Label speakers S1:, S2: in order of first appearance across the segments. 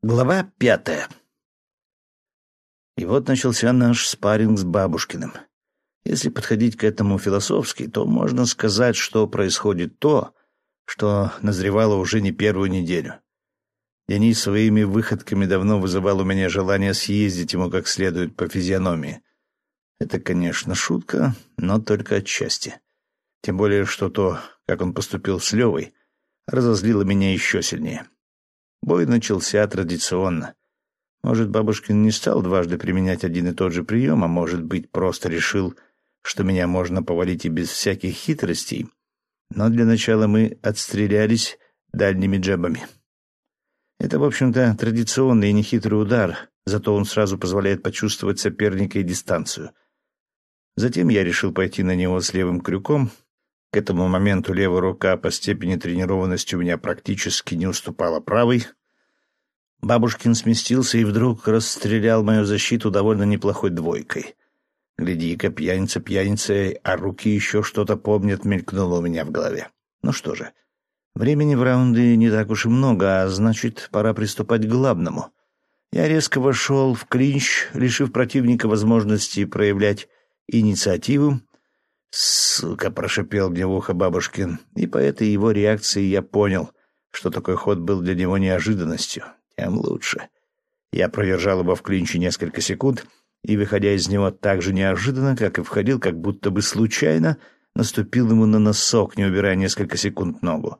S1: Глава пятая. И вот начался наш спарринг с Бабушкиным. Если подходить к этому философски, то можно сказать, что происходит то, что назревало уже не первую неделю. Денис своими выходками давно вызывал у меня желание съездить ему как следует по физиономии. Это, конечно, шутка, но только отчасти. Тем более, что то, как он поступил с Левой, разозлило меня еще сильнее. Бой начался традиционно. Может, Бабушкин не стал дважды применять один и тот же прием, а может быть, просто решил, что меня можно повалить и без всяких хитростей. Но для начала мы отстрелялись дальними джебами. Это, в общем-то, традиционный и нехитрый удар, зато он сразу позволяет почувствовать соперника и дистанцию. Затем я решил пойти на него с левым крюком. К этому моменту левая рука по степени тренированности у меня практически не уступала правой — Бабушкин сместился и вдруг расстрелял мою защиту довольно неплохой двойкой. Гляди-ка, пьяница пьяницей, а руки еще что-то помнят, мелькнуло у меня в голове. Ну что же, времени в раунды не так уж и много, а значит, пора приступать к главному. Я резко вошел в клинч, лишив противника возможности проявлять инициативу. «Сука!» — прошипел мне в ухо бабушкин, и по этой его реакции я понял, что такой ход был для него неожиданностью тем лучше. Я продержал его в клинче несколько секунд и, выходя из него так же неожиданно, как и входил, как будто бы случайно, наступил ему на носок, не убирая несколько секунд ногу.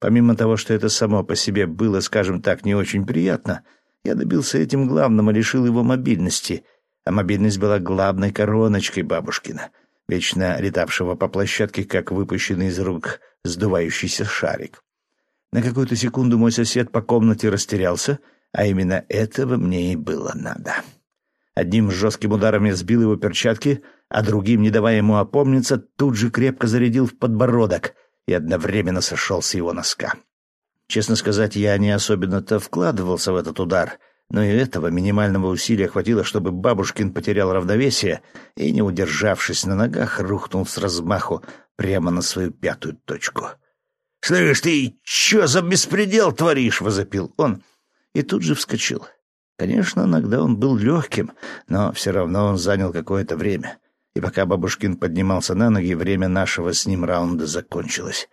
S1: Помимо того, что это само по себе было, скажем так, не очень приятно, я добился этим главным и лишил его мобильности, а мобильность была главной короночкой бабушкина, вечно летавшего по площадке, как выпущенный из рук сдувающийся шарик. На какую-то секунду мой сосед по комнате растерялся, а именно этого мне и было надо. Одним жестким ударом я сбил его перчатки, а другим, не давая ему опомниться, тут же крепко зарядил в подбородок и одновременно сошел с его носка. Честно сказать, я не особенно-то вкладывался в этот удар, но и этого минимального усилия хватило, чтобы бабушкин потерял равновесие и, не удержавшись на ногах, рухнул с размаху прямо на свою пятую точку — «Слышь, ты что за беспредел творишь?» — возопил он. И тут же вскочил. Конечно, иногда он был легким, но все равно он занял какое-то время. И пока Бабушкин поднимался на ноги, время нашего с ним раунда закончилось.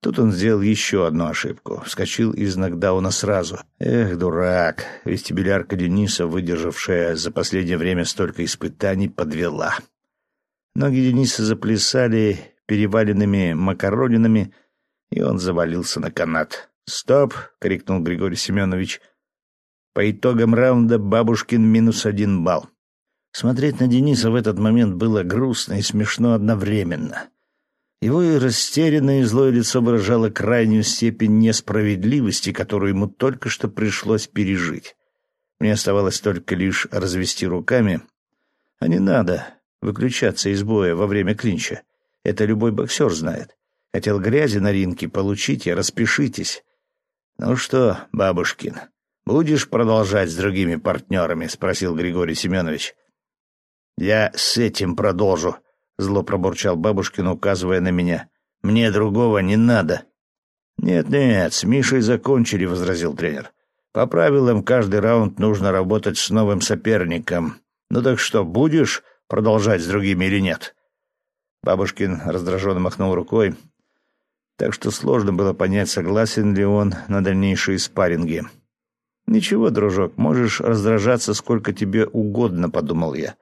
S1: Тут он сделал еще одну ошибку. Вскочил из нокдауна сразу. Эх, дурак. Вестибулярка Дениса, выдержавшая за последнее время столько испытаний, подвела. Ноги Дениса заплясали переваленными макаронинами, и он завалился на канат. «Стоп!» — крикнул Григорий Семенович. По итогам раунда Бабушкин минус один балл. Смотреть на Дениса в этот момент было грустно и смешно одновременно. Его и растерянное и злое лицо выражало крайнюю степень несправедливости, которую ему только что пришлось пережить. Мне оставалось только лишь развести руками. А не надо выключаться из боя во время клинча. Это любой боксер знает. Хотел грязи на ринке, получите, распишитесь. Ну что, бабушкин, будешь продолжать с другими партнерами? Спросил Григорий Семенович. Я с этим продолжу, зло пробурчал бабушкин, указывая на меня. Мне другого не надо. Нет-нет, с Мишей закончили, возразил тренер. По правилам, каждый раунд нужно работать с новым соперником. Ну так что, будешь продолжать с другими или нет? Бабушкин раздраженно махнул рукой, так что сложно было понять, согласен ли он на дальнейшие спарринги. «Ничего, дружок, можешь раздражаться сколько тебе угодно», — подумал я.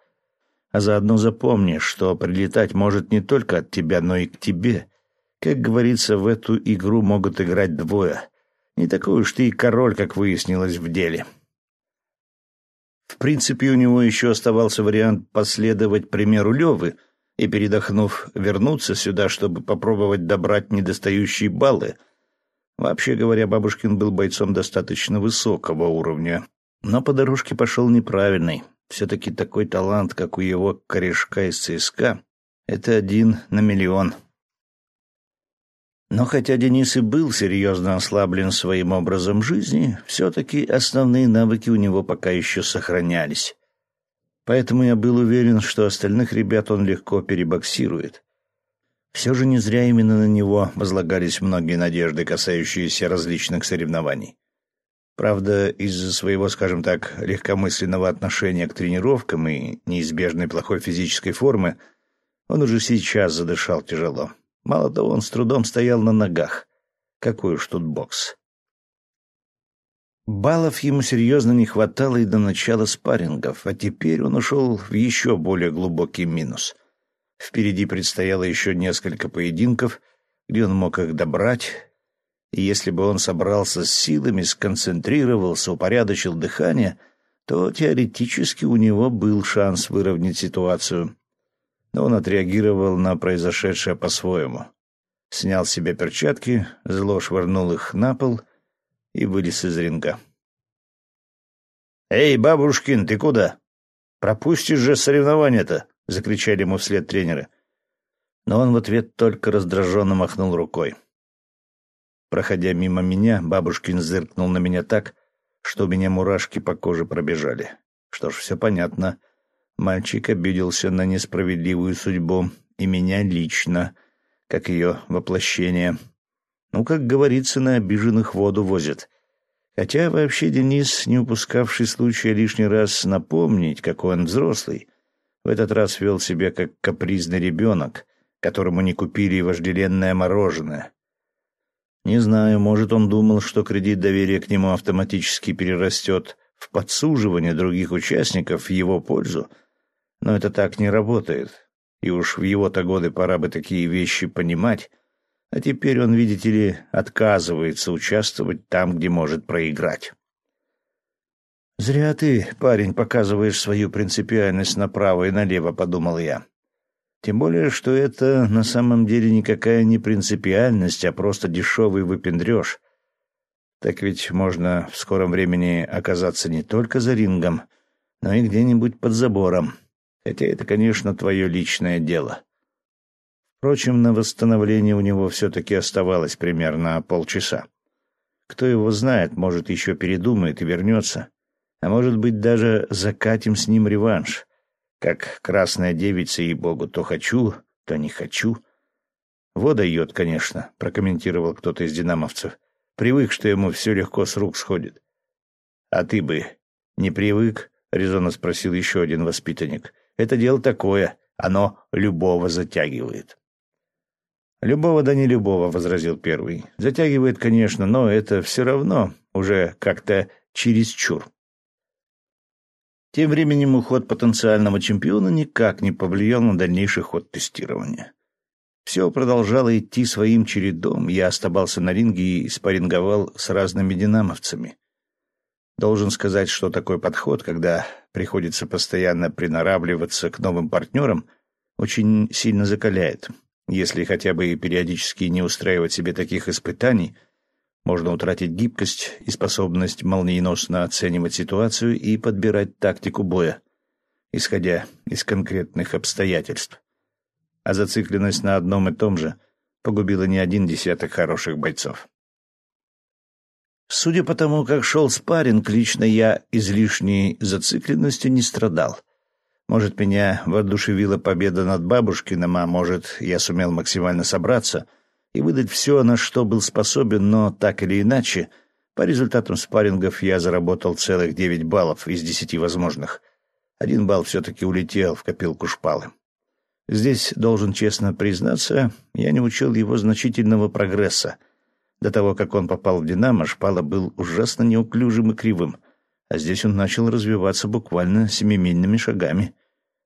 S1: «А заодно запомни, что прилетать может не только от тебя, но и к тебе. Как говорится, в эту игру могут играть двое. Не такой уж ты и король, как выяснилось в деле». В принципе, у него еще оставался вариант последовать примеру Левы — и, передохнув, вернуться сюда, чтобы попробовать добрать недостающие баллы. Вообще говоря, Бабушкин был бойцом достаточно высокого уровня, но по дорожке пошел неправильный. Все-таки такой талант, как у его корешка из ЦСКА, это один на миллион. Но хотя Денис и был серьезно ослаблен своим образом жизни, все-таки основные навыки у него пока еще сохранялись. Поэтому я был уверен, что остальных ребят он легко перебоксирует. Все же не зря именно на него возлагались многие надежды, касающиеся различных соревнований. Правда, из-за своего, скажем так, легкомысленного отношения к тренировкам и неизбежной плохой физической формы, он уже сейчас задышал тяжело. Мало того, он с трудом стоял на ногах. Какой уж тут бокс. Баллов ему серьезно не хватало и до начала спаррингов, а теперь он ушел в еще более глубокий минус. Впереди предстояло еще несколько поединков, где он мог их добрать, и если бы он собрался с силами, сконцентрировался, упорядочил дыхание, то теоретически у него был шанс выровнять ситуацию. Но он отреагировал на произошедшее по-своему. Снял с себя перчатки, зло швырнул их на пол и вылез из ринга. «Эй, бабушкин, ты куда? Пропустишь же соревнование-то!» — закричали ему вслед тренеры. Но он в ответ только раздраженно махнул рукой. Проходя мимо меня, бабушкин зыркнул на меня так, что у меня мурашки по коже пробежали. Что ж, все понятно. Мальчик обиделся на несправедливую судьбу, и меня лично, как ее воплощение. Ну, как говорится, на обиженных воду возят. Хотя вообще Денис, не упускавший случая лишний раз напомнить, какой он взрослый, в этот раз вел себя как капризный ребенок, которому не купили вожделенное мороженое. Не знаю, может, он думал, что кредит доверия к нему автоматически перерастет в подсуживание других участников в его пользу, но это так не работает, и уж в его-то годы пора бы такие вещи понимать, а теперь он, видите ли, отказывается участвовать там, где может проиграть. «Зря ты, парень, показываешь свою принципиальность направо и налево», — подумал я. Тем более, что это на самом деле никакая не принципиальность, а просто дешевый выпендреж. Так ведь можно в скором времени оказаться не только за рингом, но и где-нибудь под забором. Хотя это, конечно, твое личное дело. Впрочем, на восстановление у него все-таки оставалось примерно полчаса. Кто его знает, может, еще передумает и вернется. А может быть, даже закатим с ним реванш. Как красная девица, и богу, то хочу, то не хочу. Вода йод, конечно, прокомментировал кто-то из динамовцев. Привык, что ему все легко с рук сходит. А ты бы не привык? резонно спросил еще один воспитанник. Это дело такое, оно любого затягивает. «Любого да не любого», — возразил первый. «Затягивает, конечно, но это все равно уже как-то чересчур». Тем временем уход потенциального чемпиона никак не повлиял на дальнейший ход тестирования. Все продолжало идти своим чередом. Я оставался на ринге и спарринговал с разными динамовцами. Должен сказать, что такой подход, когда приходится постоянно приноравливаться к новым партнерам, очень сильно закаляет. Если хотя бы периодически не устраивать себе таких испытаний — можно утратить гибкость и способность молниеносно оценивать ситуацию и подбирать тактику боя, исходя из конкретных обстоятельств. А зацикленность на одном и том же погубила не один десяток хороших бойцов. Судя по тому, как шел спарринг, лично я излишней зацикленностью не страдал. Может, меня воодушевила победа над Бабушкиным, а может, я сумел максимально собраться — и выдать все, на что был способен, но так или иначе, по результатам спаррингов я заработал целых девять баллов из десяти возможных. Один балл все-таки улетел в копилку шпалы. Здесь, должен честно признаться, я не учил его значительного прогресса. До того, как он попал в «Динамо», шпала был ужасно неуклюжим и кривым, а здесь он начал развиваться буквально семимильными шагами.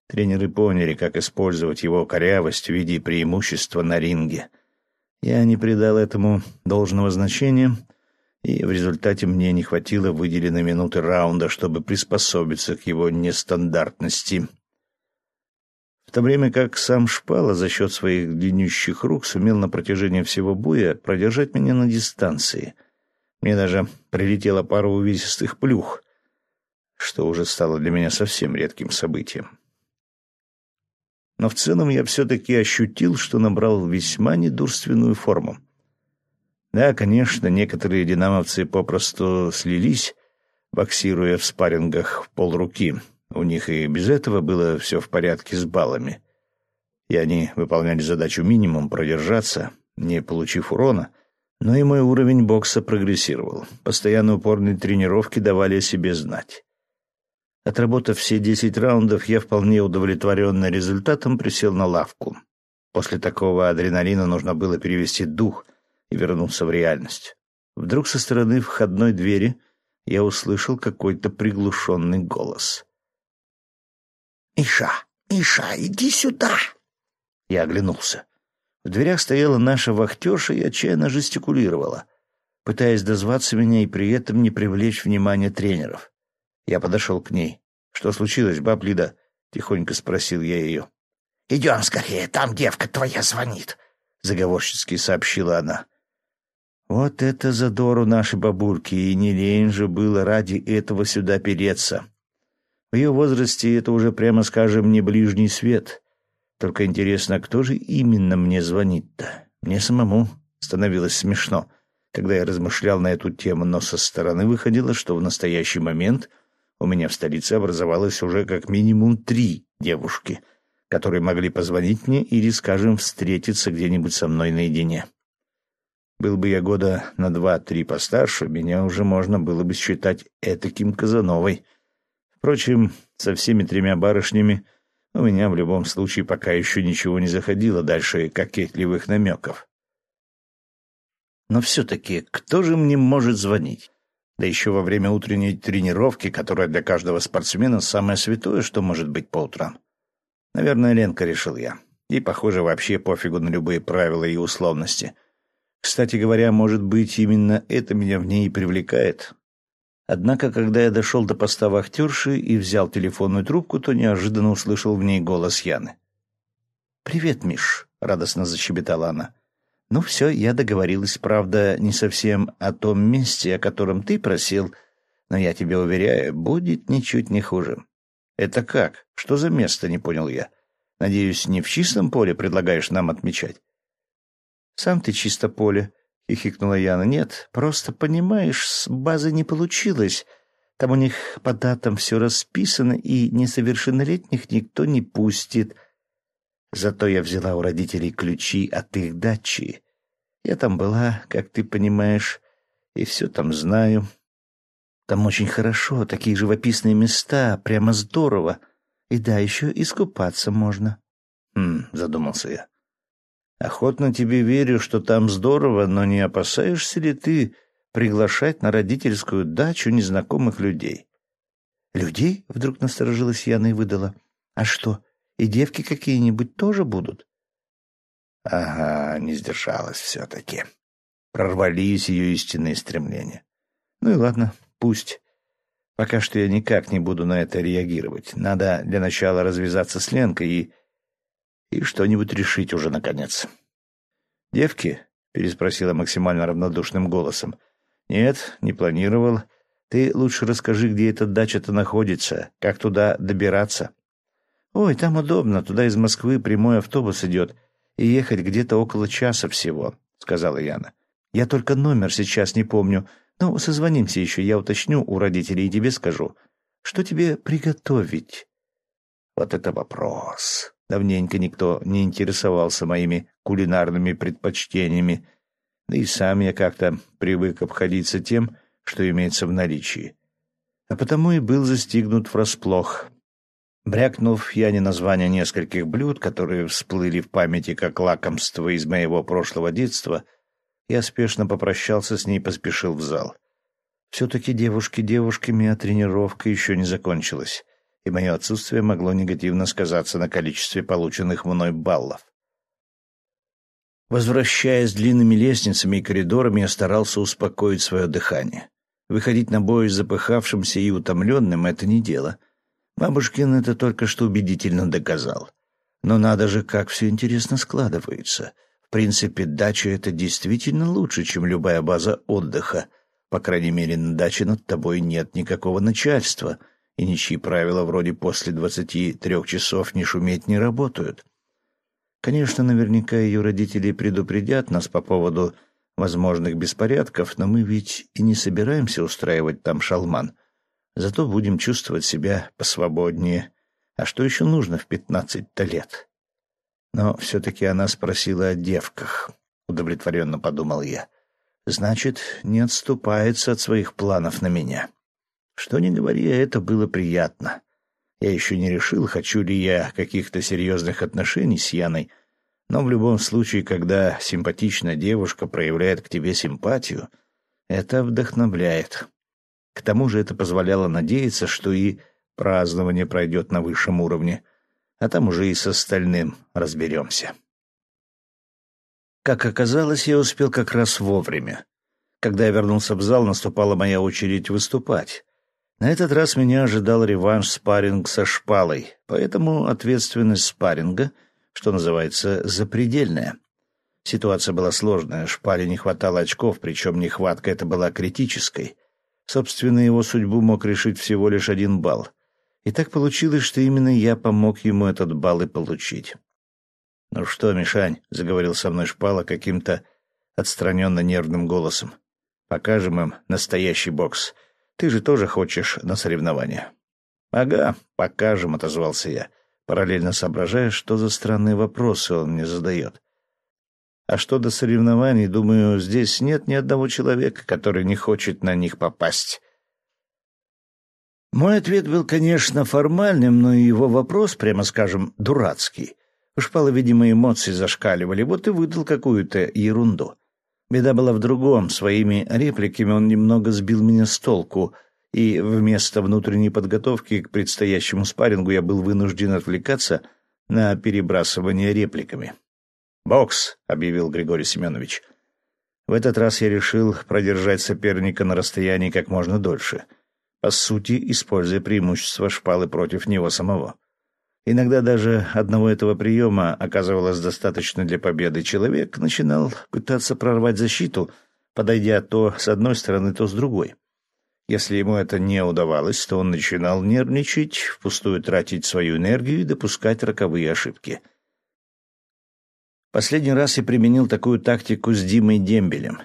S1: Тренеры поняли, как использовать его корявость в виде преимущества на ринге — я не придал этому должного значения, и в результате мне не хватило выделенной минуты раунда, чтобы приспособиться к его нестандартности. В то время как сам Шпала за счет своих длиннющих рук сумел на протяжении всего боя продержать меня на дистанции. Мне даже прилетело пару увесистых плюх, что уже стало для меня совсем редким событием но в целом я все-таки ощутил, что набрал весьма недурственную форму. Да, конечно, некоторые динамовцы попросту слились, боксируя в спаррингах в полруки. У них и без этого было все в порядке с баллами. И они выполняли задачу минимум продержаться, не получив урона, Но и мой уровень бокса прогрессировал. Постоянно упорные тренировки давали о себе знать. Отработав все десять раундов, я вполне удовлетворенный результатом присел на лавку. После такого адреналина нужно было перевести дух и вернуться в реальность. Вдруг со стороны входной двери я услышал какой-то приглушенный голос.
S2: «Иша, Иша, иди сюда!» Я оглянулся. В дверях стояла наша вахтерша и отчаянно жестикулировала, пытаясь дозваться меня и при этом не привлечь внимание тренеров. Я подошел к ней. «Что случилось, баб Лида?» — тихонько спросил я ее. «Идем скорее, там девка твоя звонит», — заговорчески сообщила она.
S1: Вот это задору нашей бабульки, и не лень же было ради этого сюда переться. В ее возрасте это уже, прямо скажем, не ближний свет. Только интересно, кто же именно мне звонит-то? Мне самому становилось смешно, когда я размышлял на эту тему, но со стороны выходило, что в настоящий момент у меня в столице образовалось уже как минимум три девушки, которые могли позвонить мне или, скажем, встретиться где-нибудь со мной наедине. Был бы я года на два-три постарше, меня уже можно было бы считать этаким Казановой. Впрочем, со всеми тремя барышнями у меня в любом случае пока еще ничего не заходило дальше кокетливых намеков. Но все-таки кто же мне может звонить? Да еще во время утренней тренировки, которая для каждого спортсмена самое святое, что может быть по утрам. Наверное, Ленка, решил я. И, похоже, вообще пофигу на любые правила и условности. Кстати говоря, может быть, именно это меня в ней и привлекает. Однако, когда я дошел до поста вахтерши и взял телефонную трубку, то неожиданно услышал в ней голос Яны. «Привет, Миш», — радостно защебетала она. «Ну все, я договорилась, правда, не совсем о том месте, о котором ты просил, но я тебе уверяю, будет ничуть не хуже». «Это как? Что за место?» — не понял я. «Надеюсь, не в чистом поле предлагаешь нам отмечать?» «Сам ты чисто поле», — хихикнула Яна. «Нет, просто, понимаешь, с базы не получилось. Там у них по датам все расписано, и несовершеннолетних никто не пустит. Зато я взяла у родителей ключи от их дачи. Я там была, как ты понимаешь, и все там знаю. Там очень хорошо, такие живописные места, прямо здорово. И да, еще искупаться можно». «Хм», — задумался я. Охотно тебе верю, что там здорово, но не опасаешься ли ты приглашать на родительскую дачу незнакомых людей? Людей? Вдруг насторожилась Яна и выдала. А что, и девки какие-нибудь тоже будут? Ага, не сдержалась все-таки. Прорвались ее истинные стремления. Ну и ладно, пусть. Пока что я никак не буду на это реагировать. Надо для начала развязаться с Ленкой и и что-нибудь решить уже наконец. «Девки?» — переспросила максимально равнодушным голосом. «Нет, не планировал. Ты лучше расскажи, где эта дача-то находится, как туда добираться». «Ой, там удобно, туда из Москвы прямой автобус идет, и ехать где-то около часа всего», — сказала Яна. «Я только номер сейчас не помню. Ну, созвонимся еще, я уточню у родителей и тебе скажу. Что тебе приготовить?» «Вот это вопрос!» Давненько никто не интересовался моими кулинарными предпочтениями, да и сам я как-то привык обходиться тем, что имеется в наличии. А потому и был застигнут врасплох. Брякнув я не название нескольких блюд, которые всплыли в памяти как лакомство из моего прошлого детства, я спешно попрощался с ней и поспешил в зал. Все-таки девушки девушками, а тренировка еще не закончилась и мое отсутствие могло негативно сказаться на количестве полученных мной баллов. Возвращаясь длинными лестницами и коридорами, я старался успокоить свое дыхание. Выходить на бой запыхавшимся и утомленным — это не дело. Бабушкин это только что убедительно доказал. Но надо же, как все интересно складывается. В принципе, дача — это действительно лучше, чем любая база отдыха. По крайней мере, на даче над тобой нет никакого начальства — и ничьи правила вроде после двадцати трех часов не шуметь не работают. Конечно, наверняка ее родители предупредят нас по поводу возможных беспорядков, но мы ведь и не собираемся устраивать там шалман. Зато будем чувствовать себя посвободнее. А что еще нужно в пятнадцать-то лет? Но все-таки она спросила о девках, удовлетворенно подумал я. Значит, не отступается от своих планов на меня. Что ни говори, это было приятно. Я еще не решил, хочу ли я каких-то серьезных отношений с Яной, но в любом случае, когда симпатичная девушка проявляет к тебе симпатию, это вдохновляет. К тому же это позволяло надеяться, что и празднование пройдет на высшем уровне, а там уже и с остальным разберемся. Как оказалось, я успел как раз вовремя. Когда я вернулся в зал, наступала моя очередь выступать. На этот раз меня ожидал реванш-спарринг со шпалой, поэтому ответственность спарринга, что называется, запредельная. Ситуация была сложная, шпале не хватало очков, причем нехватка эта была критической. Собственно, его судьбу мог решить всего лишь один балл. И так получилось, что именно я помог ему этот балл и получить. «Ну что, Мишань», — заговорил со мной шпала каким-то отстраненно нервным голосом, — «покажем им настоящий бокс». Ты же тоже хочешь на соревнования?» «Ага, покажем», — отозвался я, параллельно соображая, что за странные вопросы он мне задает. «А что до соревнований, думаю, здесь нет ни одного человека, который не хочет на них попасть». Мой ответ был, конечно, формальным, но его вопрос, прямо скажем, дурацкий. У Шпала, видимо, эмоции зашкаливали, вот и выдал какую-то ерунду. Беда была в другом. Своими репликами он немного сбил меня с толку, и вместо внутренней подготовки к предстоящему спаррингу я был вынужден отвлекаться на перебрасывание репликами. «Бокс!» — объявил Григорий Семенович. В этот раз я решил продержать соперника на расстоянии как можно дольше, по сути, используя преимущество шпалы против него самого. Иногда даже одного этого приема оказывалось достаточно для победы. Человек начинал пытаться прорвать защиту, подойдя то с одной стороны, то с другой. Если ему это не удавалось, то он начинал нервничать, впустую тратить свою энергию и допускать роковые ошибки. Последний раз я применил такую тактику с Димой Дембелем.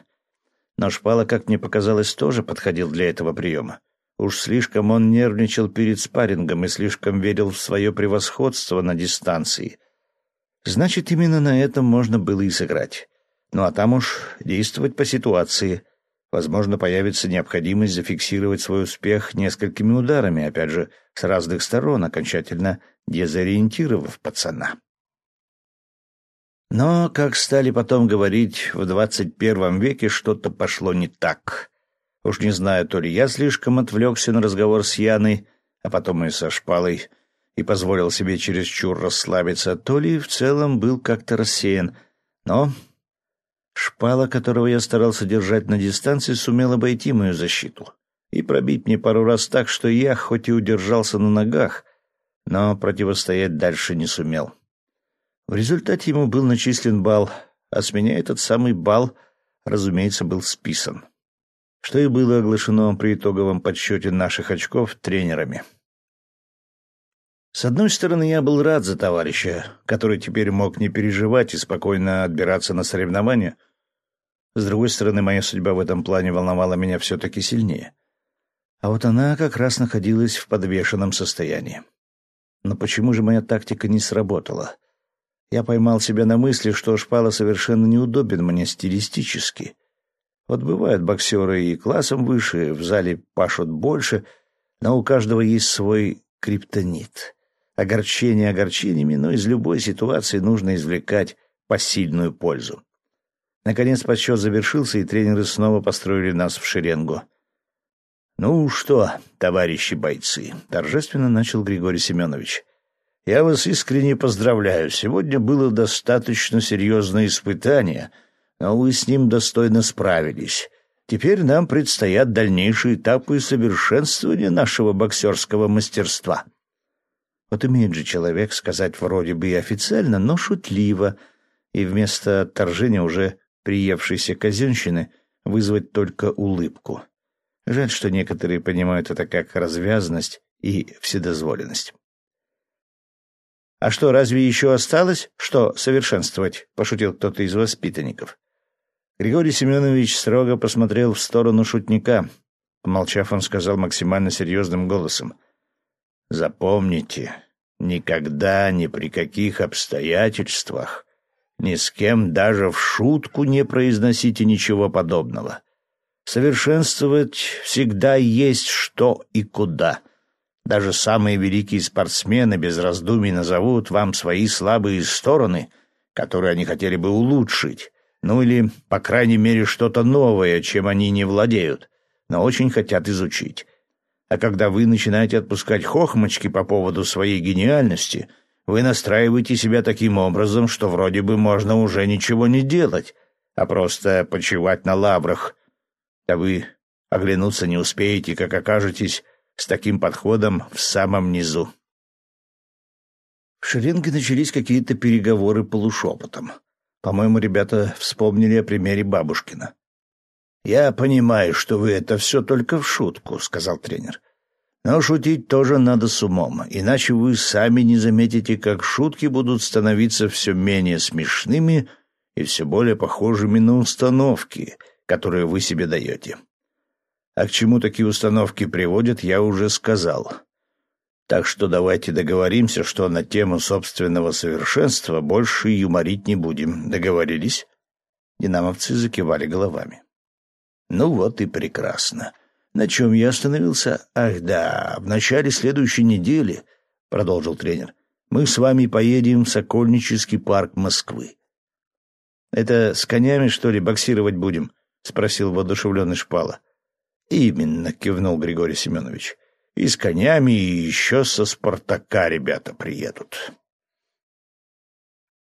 S1: Но Шпала, как мне показалось, тоже подходил для этого приема. Уж слишком он нервничал перед спаррингом и слишком верил в свое превосходство на дистанции. Значит, именно на этом можно было и сыграть. Ну а там уж действовать по ситуации. Возможно, появится необходимость зафиксировать свой успех несколькими ударами, опять же, с разных сторон, окончательно дезориентировав пацана. Но, как стали потом говорить, в двадцать первом веке что-то пошло не так. Уж не знаю, то ли я слишком отвлекся на разговор с Яной, а потом и со шпалой, и позволил себе чересчур расслабиться, то ли в целом был как-то рассеян. Но шпала, которого я старался держать на дистанции, сумел обойти мою защиту и пробить мне пару раз так, что я, хоть и удержался на ногах, но противостоять дальше не сумел. В результате ему был начислен балл, а с меня этот самый балл, разумеется, был списан что и было оглашено при итоговом подсчете наших очков тренерами. С одной стороны, я был рад за товарища, который теперь мог не переживать и спокойно отбираться на соревнования. С другой стороны, моя судьба в этом плане волновала меня все-таки сильнее. А вот она как раз находилась в подвешенном состоянии. Но почему же моя тактика не сработала? Я поймал себя на мысли, что шпала совершенно неудобен мне стилистически — вот бывают боксеры и классом выше, в зале пашут больше, но у каждого есть свой криптонит. Огорчение огорчениями, но из любой ситуации нужно извлекать посильную пользу. Наконец подсчет завершился, и тренеры снова построили нас в шеренгу. «Ну что, товарищи бойцы», — торжественно начал Григорий Семенович, — «я вас искренне поздравляю. Сегодня было достаточно серьезное испытание — но вы с ним достойно справились. Теперь нам предстоят дальнейшие этапы совершенствования нашего боксерского мастерства. Вот умеет же человек сказать вроде бы и официально, но шутливо, и вместо отторжения уже приевшейся казенщины вызвать только улыбку. Жаль, что некоторые понимают это как развязность и вседозволенность. «А что, разве еще осталось, что совершенствовать?» — пошутил кто-то из воспитанников. Григорий Семенович строго посмотрел в сторону шутника. Помолчав, он сказал максимально серьезным голосом. «Запомните, никогда, ни при каких обстоятельствах Ни с кем даже в шутку не произносите ничего подобного. Совершенствовать всегда есть что и куда. Даже самые великие спортсмены без раздумий назовут вам свои слабые стороны, которые они хотели бы улучшить, ну или, по крайней мере, что-то новое, чем они не владеют, но очень хотят изучить. А когда вы начинаете отпускать хохмочки по поводу своей гениальности, вы настраиваете себя таким образом, что вроде бы можно уже ничего не делать, а просто почивать на лаврах. Да вы оглянуться не успеете, как окажетесь с таким подходом в самом низу. В шеренге начались какие-то переговоры полушепотом. По-моему, ребята вспомнили о примере бабушкина. «Я понимаю, что вы это все только в шутку», — сказал тренер. «Но шутить тоже надо с умом, иначе вы сами не заметите, как шутки будут становиться все менее смешными и все более похожими на установки, которые вы себе даете. А к чему такие установки приводят, я уже сказал. Так что давайте договоримся, что на тему собственного совершенства больше юморить не будем. Договорились?» Динамовцы закивали головами. Ну вот и прекрасно. На чем я остановился? Ах да, в начале следующей недели, — продолжил тренер, — мы с вами поедем в Сокольнический парк Москвы. — Это с конями, что ли, боксировать будем? — спросил воодушевленный Шпала. — Именно, — кивнул Григорий Семенович. — И с конями, и еще со Спартака ребята приедут.